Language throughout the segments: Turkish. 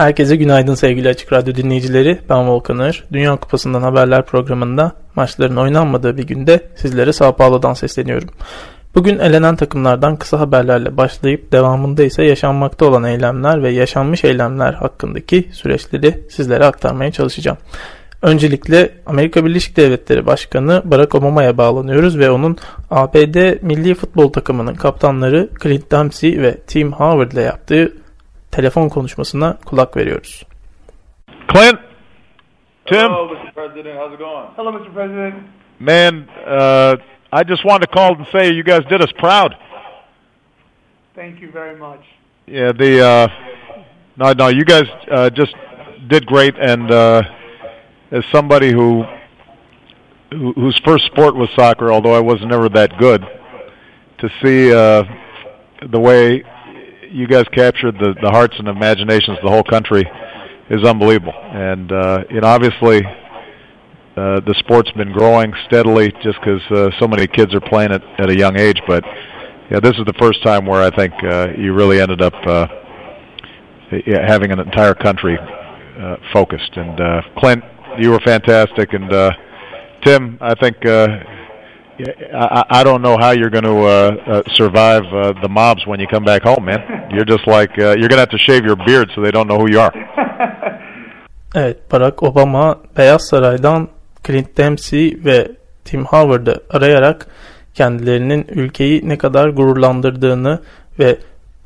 Herkese günaydın sevgili Açık Radyo dinleyicileri. Ben Volkan Dünya Kupası'ndan haberler programında maçların oynanmadığı bir günde sizlere Sao Paulo'dan sesleniyorum. Bugün elenen takımlardan kısa haberlerle başlayıp devamında ise yaşanmakta olan eylemler ve yaşanmış eylemler hakkındaki süreçleri sizlere aktarmaya çalışacağım. Öncelikle Amerika Birleşik Devletleri Başkanı Barack Obama'ya bağlanıyoruz ve onun ABD milli futbol takımının kaptanları Clint Dempsey ve Tim Howard ile yaptığı telefon konuşmasına kulak veriyoruz. Clint, Tim. Hello, Mr. President. How's it going? Hello, Mr. President. Man, uh, I just wanted to call and say you guys did us proud. Thank you very much. Yeah, the uh, no, no, you guys uh, just did great, and uh, as somebody who, who whose first sport was soccer, although I was never that good, to see uh, the way you guys captured the, the hearts and imaginations of the whole country is unbelievable. And uh, you know, obviously, uh, the sport's been growing steadily just because uh, so many kids are playing it at a young age. But yeah, this is the first time where I think uh, you really ended up uh, having an entire country uh, focused. And uh, Clint, you were fantastic, and uh, Tim, I think. Uh, I, I don't know how you're going to uh, uh, survive uh, the mobs when you come back home, man. You're just like uh, you're going to have to shave your beard so they don't know who you are. evet, Barack Obama Beyaz Saray'dan Clint Dempsey ve Tim Howard'ı arayarak kendilerinin ülkeyi ne kadar gururlandırdığını ve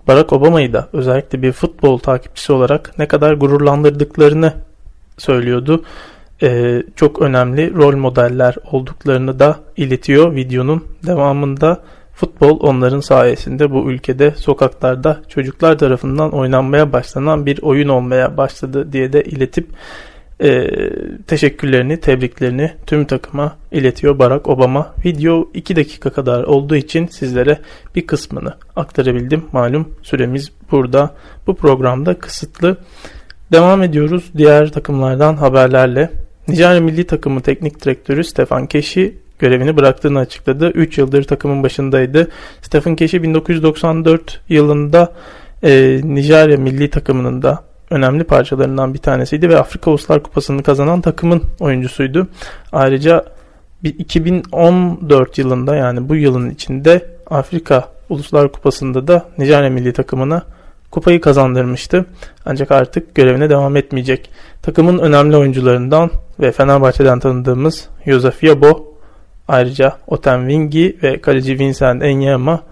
Barack Obama'yı da özellikle bir futbol takipçisi olarak ne kadar gururlandırdıklarını söylüyordu e, çok önemli rol modeller olduklarını da iletiyor videonun devamında. Futbol onların sayesinde bu ülkede sokaklarda çocuklar tarafından oynanmaya başlanan bir oyun olmaya başladı diye de iletip e, teşekkürlerini, tebriklerini tüm takıma iletiyor Barack Obama. Video 2 dakika kadar olduğu için sizlere bir kısmını aktarabildim. Malum süremiz burada bu programda kısıtlı. Devam ediyoruz diğer takımlardan haberlerle. Nijerya milli takımı teknik direktörü Stefan Keşi görevini bıraktığını açıkladı. 3 yıldır takımın başındaydı. Stefan Keşi 1994 yılında e, Nijerya milli takımının da önemli parçalarından bir tanesiydi ve Afrika Uluslar Kupası'nı kazanan takımın oyuncusuydu. Ayrıca 2014 yılında yani bu yılın içinde Afrika Uluslar Kupası'nda da Nijerya milli takımına kupayı kazandırmıştı. Ancak artık görevine devam etmeyecek. Takımın önemli oyuncularından ve Fenerbahçe'den tanıdığımız Josef Yabo, ayrıca Oten Wingi ve kaleci Vincent Enyema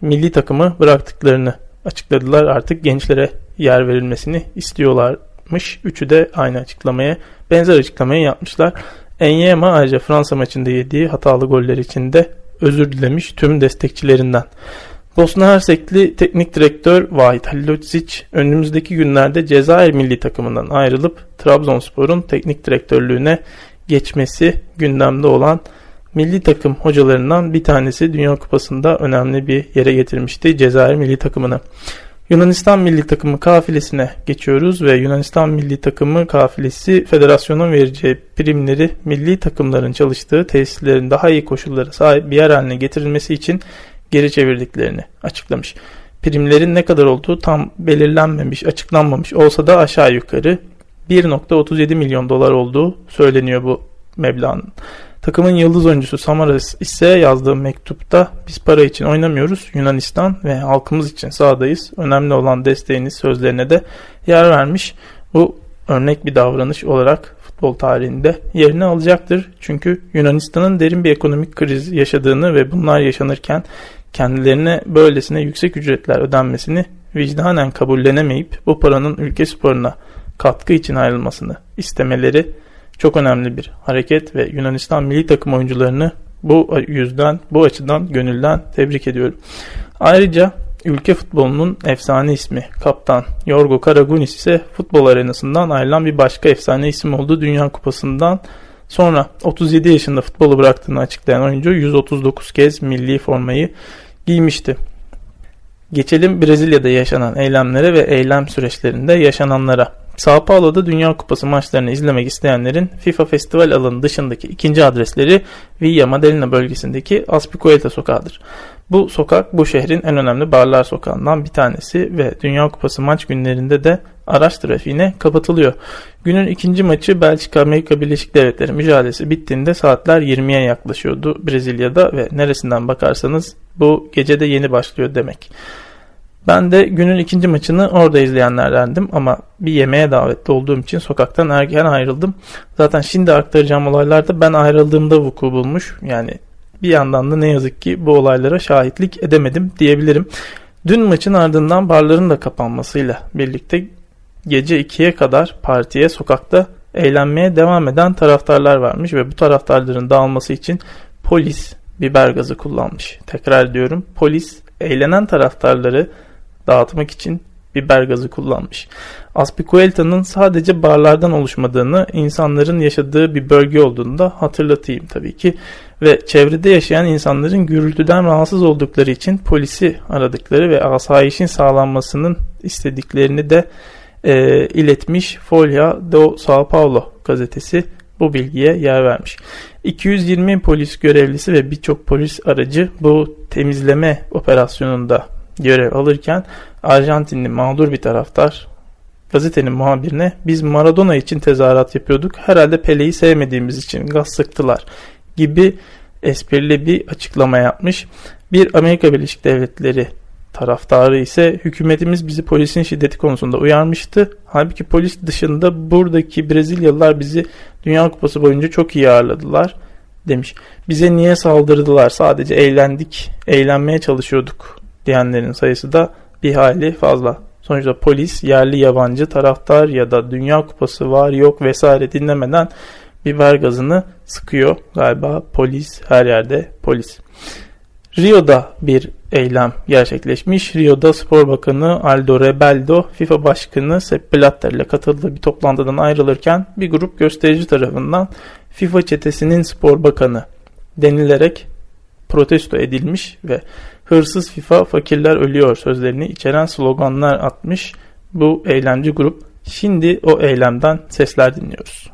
milli takımı bıraktıklarını açıkladılar. Artık gençlere yer verilmesini istiyorlarmış. Üçü de aynı açıklamaya, benzer açıklamayı yapmışlar. Enyema ayrıca Fransa maçında yediği hatalı goller için de özür dilemiş tüm destekçilerinden. Bosna Hersekli teknik direktör Vahit Halilovic önümüzdeki günlerde Cezayir milli takımından ayrılıp Trabzonspor'un teknik direktörlüğüne geçmesi gündemde olan milli takım hocalarından bir tanesi Dünya Kupası'nda önemli bir yere getirmişti Cezayir milli takımını. Yunanistan milli takımı kafilesine geçiyoruz ve Yunanistan milli takımı kafilesi federasyonun vereceği primleri milli takımların çalıştığı tesislerin daha iyi koşullara sahip bir yer haline getirilmesi için geri çevirdiklerini açıklamış. Primlerin ne kadar olduğu tam belirlenmemiş, açıklanmamış olsa da aşağı yukarı 1.37 milyon dolar olduğu söyleniyor bu meblağın. Takımın yıldız oyuncusu Samaras ise yazdığı mektupta biz para için oynamıyoruz Yunanistan ve halkımız için sahadayız. Önemli olan desteğiniz sözlerine de yer vermiş. Bu örnek bir davranış olarak futbol tarihinde yerini alacaktır. Çünkü Yunanistan'ın derin bir ekonomik kriz yaşadığını ve bunlar yaşanırken kendilerine böylesine yüksek ücretler ödenmesini vicdanen kabullenemeyip bu paranın ülke sporuna katkı için ayrılmasını istemeleri çok önemli bir hareket ve Yunanistan milli takım oyuncularını bu yüzden bu açıdan gönülden tebrik ediyorum. Ayrıca Ülke futbolunun efsane ismi kaptan Yorgo Karagunis ise futbol arenasından ayrılan bir başka efsane isim oldu Dünya Kupası'ndan sonra 37 yaşında futbolu bıraktığını açıklayan oyuncu 139 kez milli formayı giymişti. Geçelim Brezilya'da yaşanan eylemlere ve eylem süreçlerinde yaşananlara. Sao Paulo'da Dünya Kupası maçlarını izlemek isteyenlerin FIFA festival alanı dışındaki ikinci adresleri Villa Madalena bölgesindeki Aspicueta sokağıdır. Bu sokak bu şehrin en önemli barlar sokağından bir tanesi ve Dünya Kupası maç günlerinde de araç trafiğine kapatılıyor. Günün ikinci maçı Belçika Amerika Birleşik Devletleri mücadelesi bittiğinde saatler 20'ye yaklaşıyordu Brezilya'da ve neresinden bakarsanız bu gecede yeni başlıyor demek. Ben de günün ikinci maçını orada izleyenlerdendim ama bir yemeğe davetli olduğum için sokaktan erken ayrıldım. Zaten şimdi aktaracağım olaylarda ben ayrıldığımda vuku bulmuş. Yani bir yandan da ne yazık ki bu olaylara şahitlik edemedim diyebilirim. Dün maçın ardından barların da kapanmasıyla birlikte gece 2'ye kadar partiye sokakta eğlenmeye devam eden taraftarlar varmış ve bu taraftarların dağılması için polis biber gazı kullanmış. Tekrar diyorum polis eğlenen taraftarları dağıtmak için biber gazı kullanmış. Aspicuelta'nın sadece barlardan oluşmadığını, insanların yaşadığı bir bölge olduğunu da hatırlatayım tabii ki. Ve çevrede yaşayan insanların gürültüden rahatsız oldukları için polisi aradıkları ve asayişin sağlanmasının istediklerini de e, iletmiş Folha do Sao Paulo gazetesi bu bilgiye yer vermiş. 220 polis görevlisi ve birçok polis aracı bu temizleme operasyonunda görev alırken Arjantinli mağdur bir taraftar gazetenin muhabirine biz Maradona için tezahürat yapıyorduk. Herhalde Pele'yi sevmediğimiz için gaz sıktılar gibi esprili bir açıklama yapmış. Bir Amerika Birleşik Devletleri taraftarı ise hükümetimiz bizi polisin şiddeti konusunda uyarmıştı. Halbuki polis dışında buradaki Brezilyalılar bizi Dünya Kupası boyunca çok iyi ağırladılar demiş. Bize niye saldırdılar? Sadece eğlendik, eğlenmeye çalışıyorduk diyenlerin sayısı da bir hali fazla. Sonuçta polis yerli yabancı taraftar ya da Dünya Kupası var yok vesaire dinlemeden biber gazını sıkıyor. Galiba polis her yerde polis. Rio'da bir eylem gerçekleşmiş. Rio'da Spor Bakanı Aldo Rebeldo, FIFA Başkanı Sepp Blatter ile katıldığı bir toplantıdan ayrılırken bir grup gösterici tarafından FIFA çetesinin spor bakanı denilerek protesto edilmiş ve hırsız FIFA fakirler ölüyor sözlerini içeren sloganlar atmış bu eylemci grup. Şimdi o eylemden sesler dinliyoruz.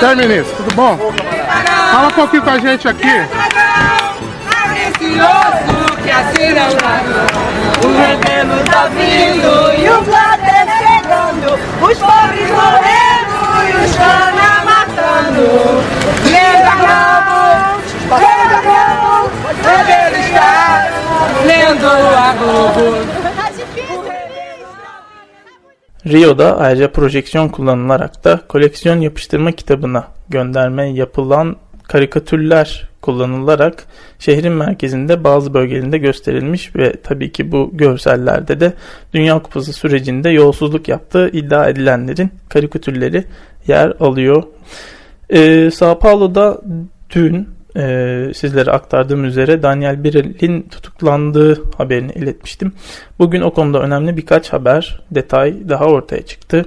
Terminus, tudo bom? Fala um pouquinho com a gente aqui. Precioso que assina o tá vindo e o plater chegando, os pobres morrendo e os cana matando. Lembra Globo, lembra Globo, rebelo está lendo a Globo. Rio'da ayrıca projeksiyon kullanılarak da koleksiyon yapıştırma kitabına gönderme yapılan karikatürler kullanılarak şehrin merkezinde bazı bölgelerinde gösterilmiş ve tabii ki bu görsellerde de Dünya Kupası sürecinde yolsuzluk yaptığı iddia edilenlerin karikatürleri yer alıyor. Ee, Sao Paulo'da dün e, sizlere aktardığım üzere Daniel Birel'in tutuklandığı haberini iletmiştim. Bugün o konuda önemli birkaç haber, detay daha ortaya çıktı.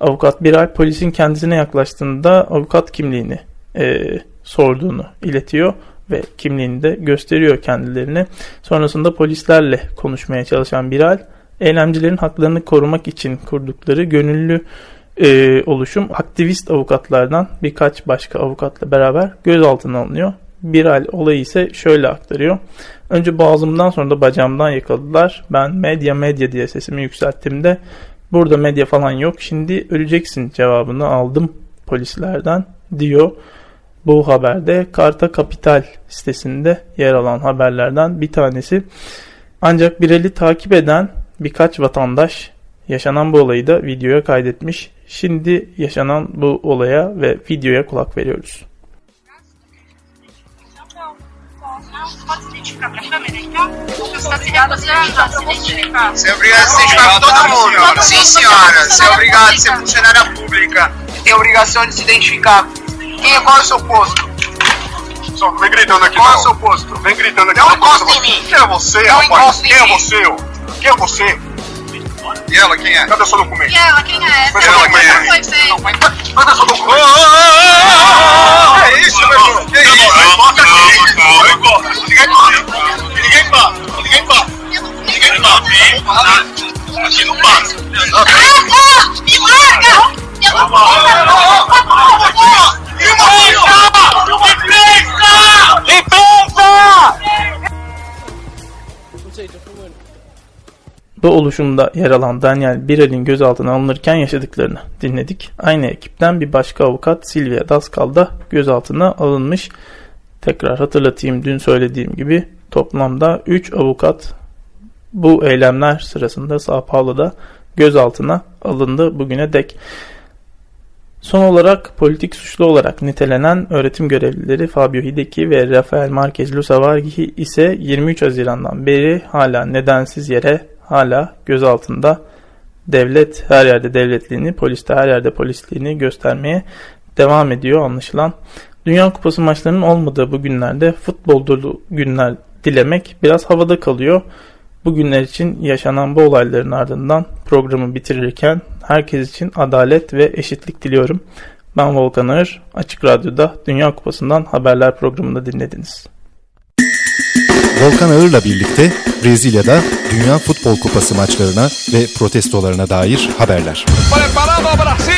Avukat Birel polisin kendisine yaklaştığında avukat kimliğini e, sorduğunu iletiyor ve kimliğini de gösteriyor kendilerine. Sonrasında polislerle konuşmaya çalışan Birel, eylemcilerin haklarını korumak için kurdukları gönüllü e, oluşum aktivist avukatlardan birkaç başka avukatla beraber gözaltına alınıyor. Biral olayı ise şöyle aktarıyor. Önce boğazımdan sonra da bacağımdan yakaladılar. Ben medya medya diye sesimi yükselttiğimde burada medya falan yok şimdi öleceksin cevabını aldım polislerden diyor. Bu haberde Karta Kapital sitesinde yer alan haberlerden bir tanesi. Ancak Birel'i takip eden birkaç vatandaş yaşanan bu olayı da videoya kaydetmiş. Şimdi yaşanan bu olaya ve videoya kulak veriyoruz. música pra América? Você obrigada a se identificar. Você é obrigado a se identificar com todo mundo. Sim, senhora. É obrigado a ser funcionária tem obrigação de se identificar. Quem é, qual é o seu posto? Só vem gritando aqui, Qual é não. o seu posto? Vem gritando aqui. Não encosta em mim. Quem é você, Não rapaz? Quem é você, ô? Quem é você? E ela, quem é? Cadê seu documento? E ela, quem é? Cadê ela, quem é? Foi feio. Cadê seu documento? É isso, meu irmão. Que isso? Não encosta aqui. Ninguém passa. Ninguém passa. Ninguém passa. Bu oluşumda yer alan Daniel Birel'in gözaltına alınırken yaşadıklarını dinledik. Aynı ekipten bir başka avukat Silvia Daskal da gözaltına alınmış. Tekrar hatırlatayım dün söylediğim gibi toplamda 3 avukat bu eylemler sırasında Sao Paulo'da gözaltına alındı bugüne dek. Son olarak politik suçlu olarak nitelenen öğretim görevlileri Fabio Hideki ve Rafael Marquez Lusavargi ise 23 Haziran'dan beri hala nedensiz yere hala gözaltında devlet her yerde devletliğini, polis de her yerde polisliğini göstermeye devam ediyor anlaşılan. Dünya Kupası maçlarının olmadığı bu günlerde futbol dolu günler dilemek biraz havada kalıyor. Bu günler için yaşanan bu olayların ardından programı bitirirken herkes için adalet ve eşitlik diliyorum. Ben Volkan Ağır, Açık Radyo'da Dünya Kupası'ndan haberler programında dinlediniz. Volkan Ağır'la birlikte Brezilya'da Dünya Futbol Kupası maçlarına ve protestolarına dair haberler. Preparado Brasil, viene el